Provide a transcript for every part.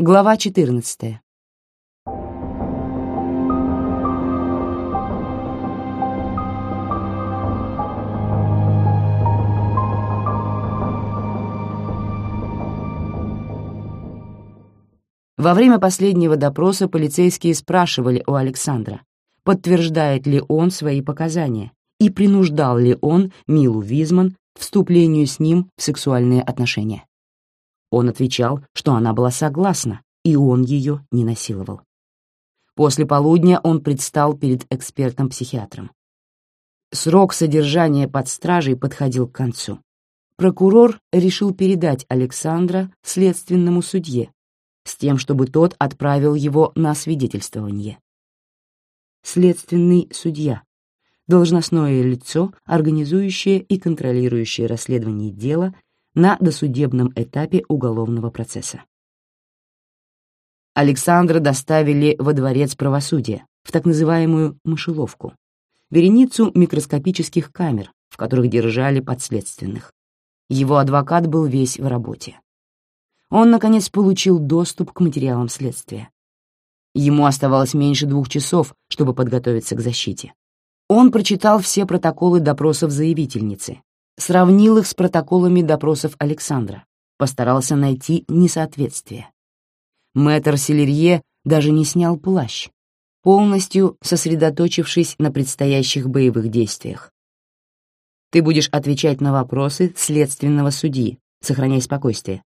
Глава 14. Во время последнего допроса полицейские спрашивали у Александра, подтверждает ли он свои показания и принуждал ли он Милу Визман вступлению с ним в сексуальные отношения. Он отвечал, что она была согласна, и он ее не насиловал. После полудня он предстал перед экспертом-психиатром. Срок содержания под стражей подходил к концу. Прокурор решил передать Александра следственному судье с тем, чтобы тот отправил его на свидетельствование. Следственный судья — должностное лицо, организующее и контролирующее расследование дела на досудебном этапе уголовного процесса. Александра доставили во дворец правосудия, в так называемую «мышеловку», вереницу микроскопических камер, в которых держали подследственных. Его адвокат был весь в работе он, наконец, получил доступ к материалам следствия. Ему оставалось меньше двух часов, чтобы подготовиться к защите. Он прочитал все протоколы допросов заявительницы, сравнил их с протоколами допросов Александра, постарался найти несоответствие. Мэтр Селерье даже не снял плащ, полностью сосредоточившись на предстоящих боевых действиях. Ты будешь отвечать на вопросы следственного судьи, сохраняй спокойствие.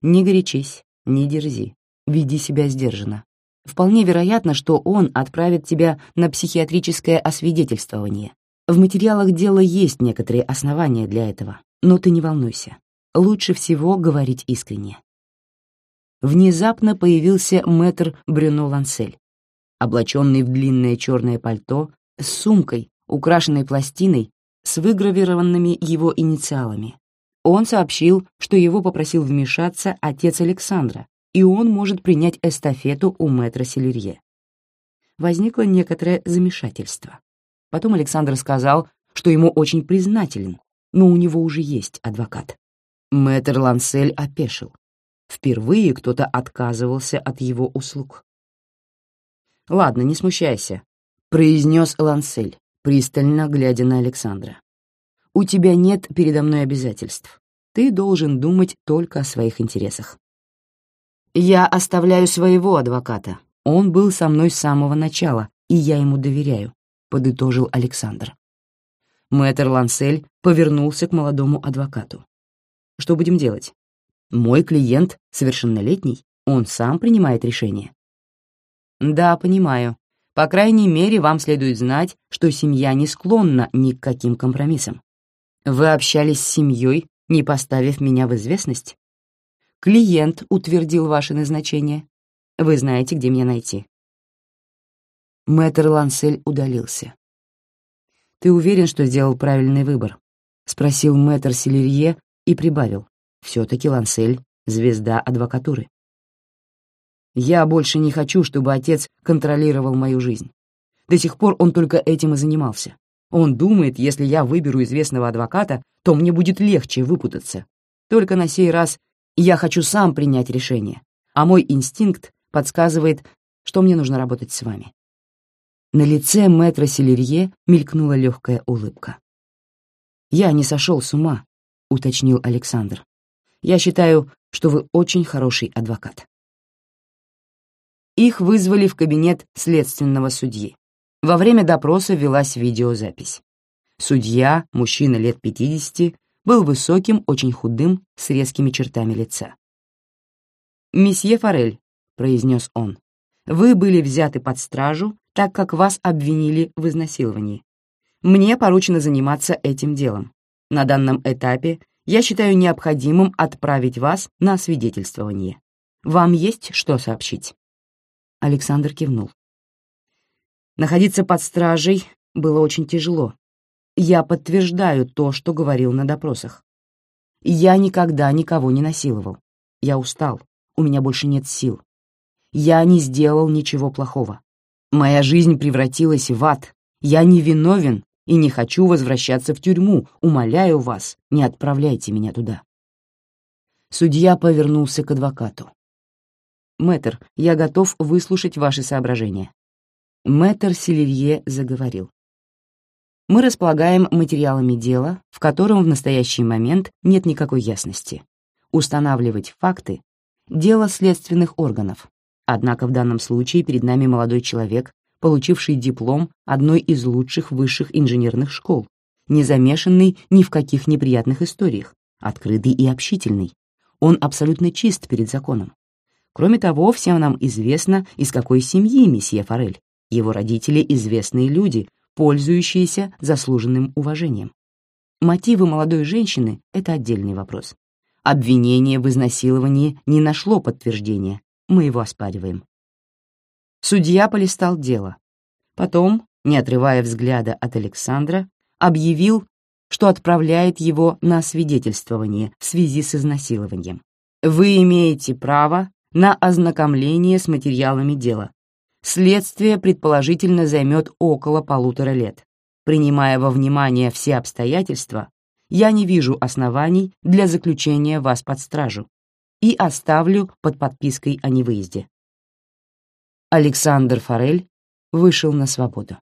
Не горячись, не дерзи, веди себя сдержанно. Вполне вероятно, что он отправит тебя на психиатрическое освидетельствование. В материалах дела есть некоторые основания для этого, но ты не волнуйся. Лучше всего говорить искренне. Внезапно появился мэтр Брюно Лансель, облаченный в длинное черное пальто, с сумкой, украшенной пластиной, с выгравированными его инициалами, он сообщил, что его попросил вмешаться отец Александра, и он может принять эстафету у мэтра Селерье. Возникло некоторое замешательство. Потом Александр сказал, что ему очень признателен, но у него уже есть адвокат. Мэтр Лансель опешил. Впервые кто-то отказывался от его услуг. «Ладно, не смущайся», — произнес Лансель, пристально глядя на Александра. У тебя нет передо мной обязательств. Ты должен думать только о своих интересах. Я оставляю своего адвоката. Он был со мной с самого начала, и я ему доверяю, подытожил Александр. Мэтр Лансель повернулся к молодому адвокату. Что будем делать? Мой клиент совершеннолетний, он сам принимает решение. Да, понимаю. По крайней мере, вам следует знать, что семья не склонна ни к каким компромиссам. Вы общались с семьей, не поставив меня в известность? Клиент утвердил ваше назначение. Вы знаете, где меня найти. Мэтр Лансель удалился. «Ты уверен, что сделал правильный выбор?» — спросил мэтр Селерье и прибавил. «Все-таки Лансель — звезда адвокатуры». «Я больше не хочу, чтобы отец контролировал мою жизнь. До сих пор он только этим и занимался. Он думает, если я выберу известного адвоката, то мне будет легче выпутаться. Только на сей раз я хочу сам принять решение, а мой инстинкт подсказывает, что мне нужно работать с вами». На лице мэтра Селерье мелькнула легкая улыбка. «Я не сошел с ума», — уточнил Александр. «Я считаю, что вы очень хороший адвокат». Их вызвали в кабинет следственного судьи. Во время допроса велась видеозапись. Судья, мужчина лет 50, был высоким, очень худым, с резкими чертами лица. «Месье Форель», — произнес он, — «вы были взяты под стражу, так как вас обвинили в изнасиловании. Мне поручено заниматься этим делом. На данном этапе я считаю необходимым отправить вас на свидетельствование. Вам есть что сообщить?» Александр кивнул. Находиться под стражей было очень тяжело. Я подтверждаю то, что говорил на допросах. Я никогда никого не насиловал. Я устал, у меня больше нет сил. Я не сделал ничего плохого. Моя жизнь превратилась в ад. Я не виновен и не хочу возвращаться в тюрьму. Умоляю вас, не отправляйте меня туда. Судья повернулся к адвокату. Мэтр, я готов выслушать ваши соображения. Мэтр Селивье заговорил. Мы располагаем материалами дела, в котором в настоящий момент нет никакой ясности. Устанавливать факты — дело следственных органов. Однако в данном случае перед нами молодой человек, получивший диплом одной из лучших высших инженерных школ, не замешанный ни в каких неприятных историях, открытый и общительный. Он абсолютно чист перед законом. Кроме того, всем нам известно, из какой семьи месье Форель. Его родители — известные люди, пользующиеся заслуженным уважением. Мотивы молодой женщины — это отдельный вопрос. Обвинение в изнасиловании не нашло подтверждения, мы его оспариваем. Судья полистал дело. Потом, не отрывая взгляда от Александра, объявил, что отправляет его на свидетельствование в связи с изнасилованием. Вы имеете право на ознакомление с материалами дела. Следствие предположительно займет около полутора лет. Принимая во внимание все обстоятельства, я не вижу оснований для заключения вас под стражу и оставлю под подпиской о невыезде. Александр Форель вышел на свободу.